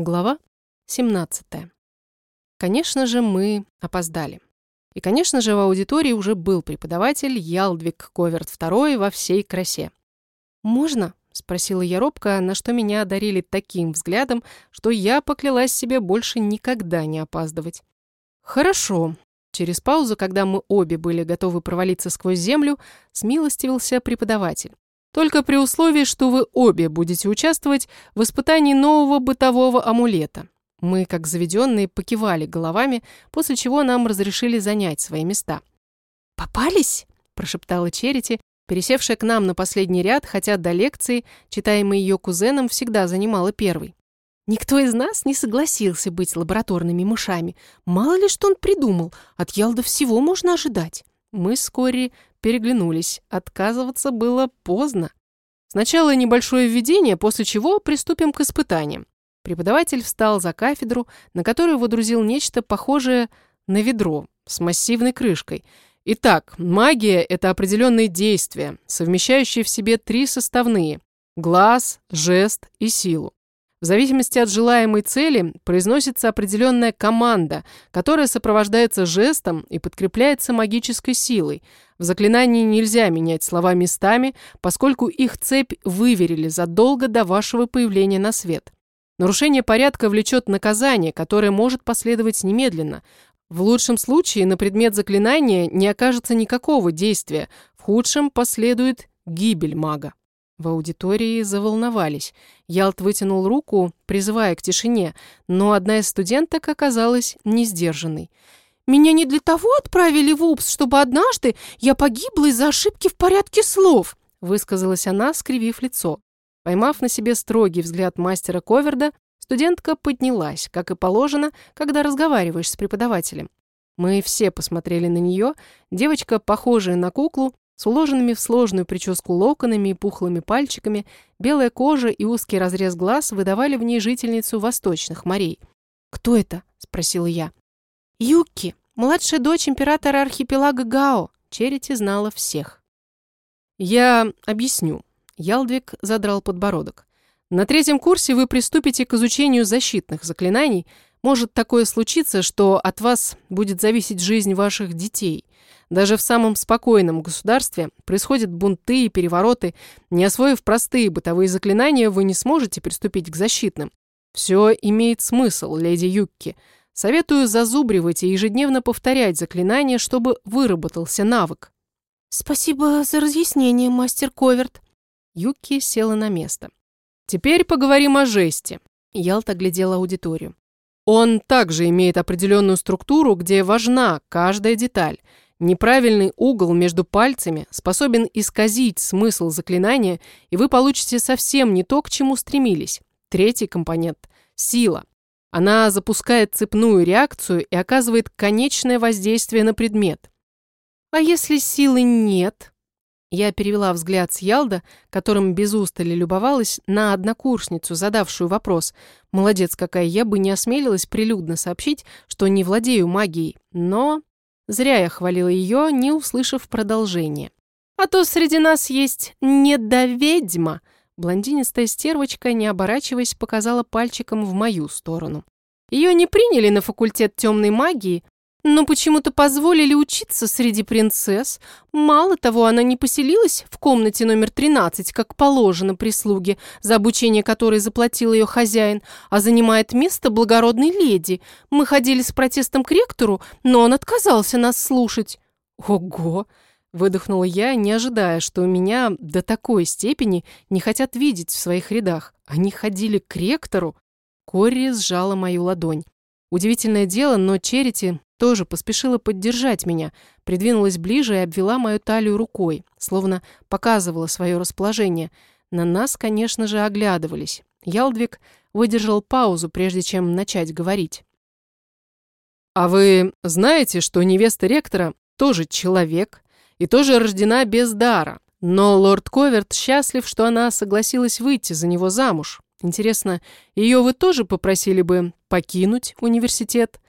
Глава 17. Конечно же, мы опоздали. И, конечно же, в аудитории уже был преподаватель Ялдвиг Коверт II во всей красе. «Можно?» — спросила я робко, на что меня одарили таким взглядом, что я поклялась себе больше никогда не опаздывать. «Хорошо». Через паузу, когда мы обе были готовы провалиться сквозь землю, смилостивился преподаватель. Только при условии, что вы обе будете участвовать в испытании нового бытового амулета. Мы, как заведенные, покивали головами, после чего нам разрешили занять свои места. «Попались?» – прошептала Черити, пересевшая к нам на последний ряд, хотя до лекции, читаемой ее кузеном, всегда занимала первый. Никто из нас не согласился быть лабораторными мышами. Мало ли что он придумал, от Ялда всего можно ожидать. Мы с Кори переглянулись. Отказываться было поздно. Сначала небольшое введение, после чего приступим к испытаниям. Преподаватель встал за кафедру, на которую водрузил нечто похожее на ведро с массивной крышкой. Итак, магия — это определенные действия, совмещающие в себе три составные — глаз, жест и силу. В зависимости от желаемой цели произносится определенная команда, которая сопровождается жестом и подкрепляется магической силой. В заклинании нельзя менять слова местами, поскольку их цепь выверили задолго до вашего появления на свет. Нарушение порядка влечет наказание, которое может последовать немедленно. В лучшем случае на предмет заклинания не окажется никакого действия, в худшем последует гибель мага. В аудитории заволновались. Ялт вытянул руку, призывая к тишине, но одна из студенток оказалась несдержанной. «Меня не для того отправили в УПС, чтобы однажды я погибла из-за ошибки в порядке слов», высказалась она, скривив лицо. Поймав на себе строгий взгляд мастера Коверда, студентка поднялась, как и положено, когда разговариваешь с преподавателем. Мы все посмотрели на нее, девочка, похожая на куклу, с уложенными в сложную прическу локонами и пухлыми пальчиками, белая кожа и узкий разрез глаз выдавали в ней жительницу восточных морей. «Кто это?» – спросила я. «Юки, младшая дочь императора архипелага Гао». Черити знала всех. «Я объясню». Ялдвиг задрал подбородок. «На третьем курсе вы приступите к изучению защитных заклинаний. Может такое случиться, что от вас будет зависеть жизнь ваших детей – даже в самом спокойном государстве происходят бунты и перевороты. Не освоив простые бытовые заклинания, вы не сможете приступить к защитным. Все имеет смысл, леди Юкки. Советую зазубривать и ежедневно повторять заклинания, чтобы выработался навык. «Спасибо за разъяснение, мастер Коверт». Юкки села на место. «Теперь поговорим о жесте». Ялта глядела аудиторию. Он также имеет определенную структуру, где важна каждая деталь – Неправильный угол между пальцами способен исказить смысл заклинания, и вы получите совсем не то, к чему стремились. Третий компонент – сила. Она запускает цепную реакцию и оказывает конечное воздействие на предмет. А если силы нет? Я перевела взгляд с Ялда, которым без устали любовалась, на однокурсницу, задавшую вопрос. Молодец какая, я бы не осмелилась прилюдно сообщить, что не владею магией. Но Зря я хвалила ее, не услышав продолжения. «А то среди нас есть недоведьма!» Блондинистая стервочка, не оборачиваясь, показала пальчиком в мою сторону. Ее не приняли на факультет темной магии, но почему-то позволили учиться среди принцесс. Мало того, она не поселилась в комнате номер 13, как положено прислуге, за обучение которой заплатил ее хозяин, а занимает место благородной леди. Мы ходили с протестом к ректору, но он отказался нас слушать. Ого! Выдохнула я, не ожидая, что меня до такой степени не хотят видеть в своих рядах. Они ходили к ректору. Корри сжала мою ладонь. Удивительное дело, но Черити тоже поспешила поддержать меня, придвинулась ближе и обвела мою талию рукой, словно показывала свое расположение. На нас, конечно же, оглядывались. Ялдвиг выдержал паузу, прежде чем начать говорить. «А вы знаете, что невеста ректора тоже человек и тоже рождена без дара, но лорд Коверт счастлив, что она согласилась выйти за него замуж. Интересно, ее вы тоже попросили бы покинуть университет?»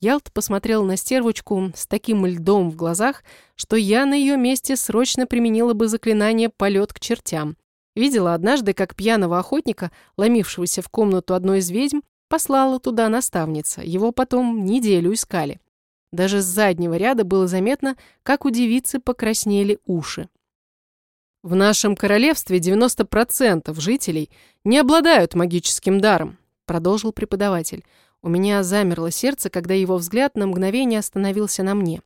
Ялт посмотрел на стервочку с таким льдом в глазах, что я на ее месте срочно применила бы заклинание «полет к чертям». Видела однажды, как пьяного охотника, ломившегося в комнату одной из ведьм, Послала туда наставница, его потом неделю искали. Даже с заднего ряда было заметно, как у девицы покраснели уши. В нашем королевстве 90% жителей не обладают магическим даром, продолжил преподаватель. У меня замерло сердце, когда его взгляд на мгновение остановился на мне.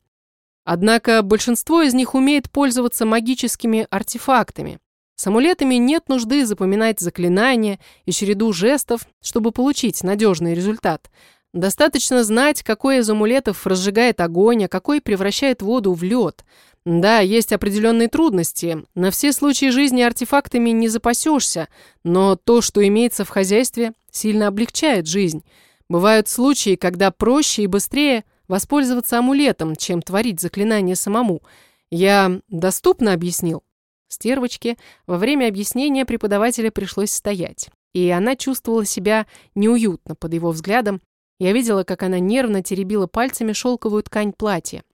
Однако большинство из них умеет пользоваться магическими артефактами. С амулетами нет нужды запоминать заклинания и череду жестов, чтобы получить надежный результат. Достаточно знать, какой из амулетов разжигает огонь, а какой превращает воду в лед. Да, есть определенные трудности. На все случаи жизни артефактами не запасешься, но то, что имеется в хозяйстве, сильно облегчает жизнь. Бывают случаи, когда проще и быстрее воспользоваться амулетом, чем творить заклинание самому. Я доступно объяснил? Стервочке во время объяснения преподавателя пришлось стоять, и она чувствовала себя неуютно под его взглядом. Я видела, как она нервно теребила пальцами шелковую ткань платья.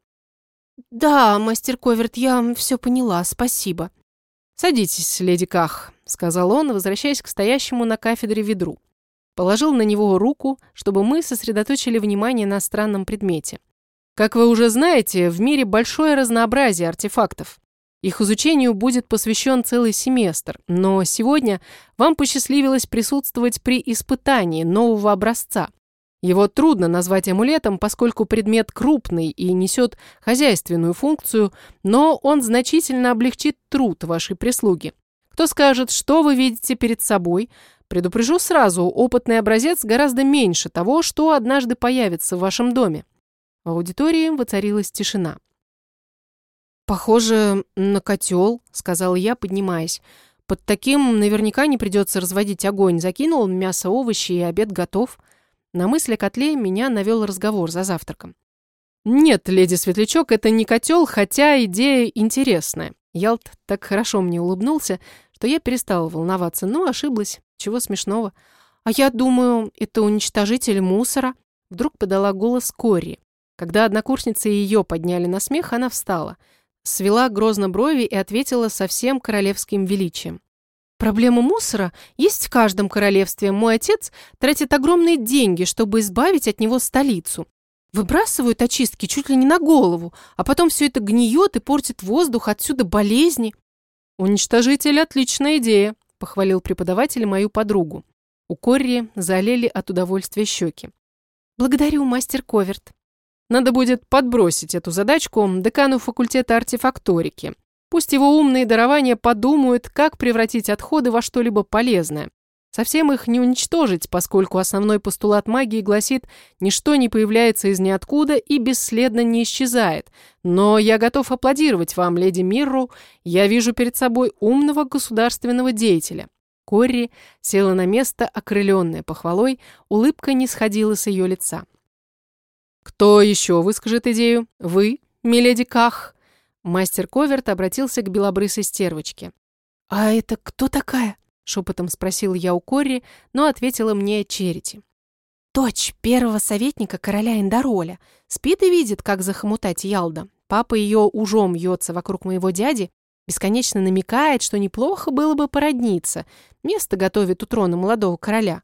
«Да, мастер Коверт, я все поняла, спасибо». «Садитесь, леди Ках», — сказал он, возвращаясь к стоящему на кафедре ведру. Положил на него руку, чтобы мы сосредоточили внимание на странном предмете. Как вы уже знаете, в мире большое разнообразие артефактов. Их изучению будет посвящен целый семестр, но сегодня вам посчастливилось присутствовать при испытании нового образца. Его трудно назвать амулетом, поскольку предмет крупный и несет хозяйственную функцию, но он значительно облегчит труд вашей прислуги. Кто скажет, что вы видите перед собой, Предупрежу сразу, опытный образец гораздо меньше того, что однажды появится в вашем доме. В аудитории воцарилась тишина. «Похоже на котел», — сказал я, поднимаясь. «Под таким наверняка не придется разводить огонь. Закинул мясо, овощи и обед готов». На мысли о котле меня навел разговор за завтраком. «Нет, леди Светлячок, это не котел, хотя идея интересная». Ялт так хорошо мне улыбнулся, что я перестала волноваться, но ошиблась. Чего смешного? А я думаю, это уничтожитель мусора. Вдруг подала голос Кори. Когда однокурсницы ее подняли на смех, она встала. Свела грозно брови и ответила со всем королевским величием. Проблема мусора есть в каждом королевстве. Мой отец тратит огромные деньги, чтобы избавить от него столицу. Выбрасывают очистки чуть ли не на голову, а потом все это гниет и портит воздух, отсюда болезни. Уничтожитель – отличная идея, – похвалил преподаватель мою подругу. У Корри залили от удовольствия щеки. «Благодарю, мастер Коверт». Надо будет подбросить эту задачку декану факультета артефакторики. Пусть его умные дарования подумают, как превратить отходы во что-либо полезное. Совсем их не уничтожить, поскольку основной постулат магии гласит «ничто не появляется из ниоткуда и бесследно не исчезает». Но я готов аплодировать вам, леди Мирру, я вижу перед собой умного государственного деятеля. Корри села на место, окрыленная похвалой, улыбка не сходила с ее лица. «Кто еще выскажет идею? Вы, миледи Ках?» Мастер Коверт обратился к белобрысой стервочке. «А это кто такая?» Шепотом спросил я у Корри, но ответила мне Черити. Дочь первого советника короля Индароля. Спит и видит, как захомутать Ялда. Папа ее ужом вьется вокруг моего дяди, бесконечно намекает, что неплохо было бы породниться. Место готовит у трона молодого короля.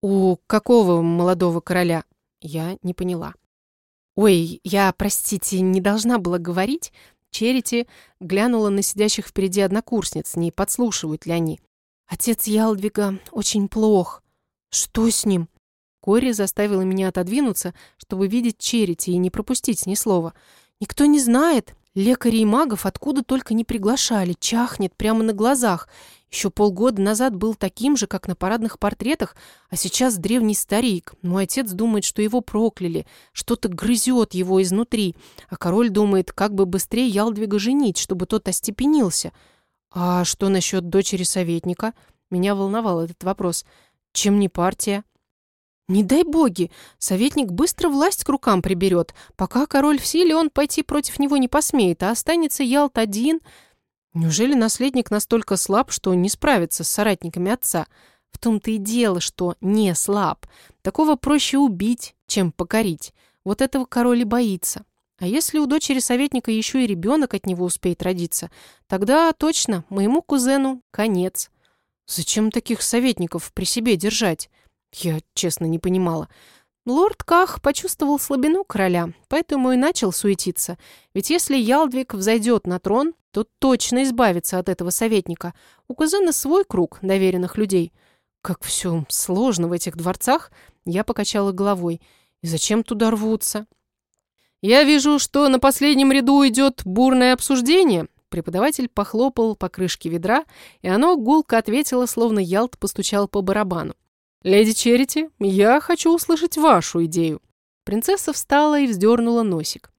У какого молодого короля? Я не поняла. Ой, я, простите, не должна была говорить. Черити глянула на сидящих впереди однокурсниц, не подслушивают ли они. Отец Ялдвига очень плох. Что с ним? Кори заставила меня отодвинуться, чтобы видеть Черити и не пропустить ни слова. Никто не знает. Лекарей и магов откуда только не приглашали. Чахнет прямо на глазах. Еще полгода назад был таким же, как на парадных портретах, а сейчас древний старик. Мой отец думает, что его прокляли. Что-то грызет его изнутри. А король думает, как бы быстрее Ялдвига женить, чтобы тот остепенился. «А что насчет дочери советника?» Меня волновал этот вопрос. «Чем не партия?» «Не дай боги! Советник быстро власть к рукам приберет. Пока король в силе, он пойти против него не посмеет, а останется Ялт один...» Неужели наследник настолько слаб, что не справится с соратниками отца? В том-то и дело, что не слаб. Такого проще убить, чем покорить. Вот этого король и боится. А если у дочери советника еще и ребенок от него успеет родиться, тогда точно моему кузену конец. Зачем таких советников при себе держать? Я, честно, не понимала. Лорд Ках почувствовал слабину короля, поэтому и начал суетиться. Ведь если Ялдвиг взойдет на трон, то точно избавится от этого советника. У кузена свой круг доверенных людей. Как все сложно в этих дворцах, я покачала головой. И зачем туда рвутся? Я вижу, что на последнем ряду идет бурное обсуждение. Преподаватель похлопал по крышке ведра, и оно гулко ответило, словно Ялт постучал по барабану. «Леди Черити, я хочу услышать вашу идею». Принцесса встала и вздернула носик.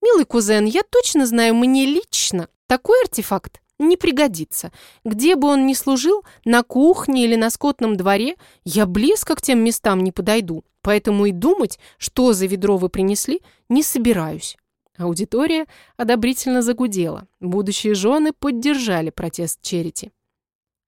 «Милый кузен, я точно знаю, мне лично такой артефакт не пригодится. Где бы он ни служил, на кухне или на скотном дворе, я близко к тем местам не подойду, поэтому и думать, что за ведро вы принесли, не собираюсь». Аудитория одобрительно загудела. Будущие жены поддержали протест Черити.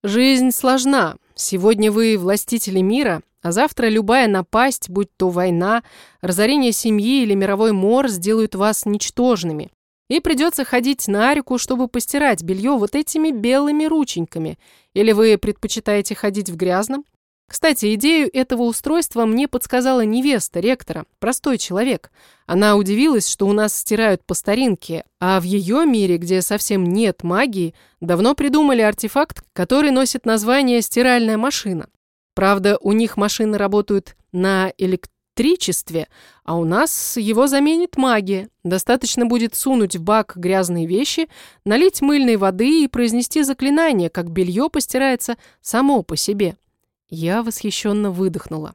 «Жизнь сложна. Сегодня вы властители мира, а завтра любая напасть, будь то война, разорение семьи или мировой мор, сделают вас ничтожными. И придется ходить на реку, чтобы постирать белье вот этими белыми рученьками. Или вы предпочитаете ходить в грязном? Кстати, идею этого устройства мне подсказала невеста ректора, простой человек. Она удивилась, что у нас стирают по старинке, а в ее мире, где совсем нет магии, давно придумали артефакт, который носит название «стиральная машина». Правда, у них машины работают на электричестве, а у нас его заменит магия. Достаточно будет сунуть в бак грязные вещи, налить мыльной воды и произнести заклинание, как белье постирается само по себе. Я восхищенно выдохнула.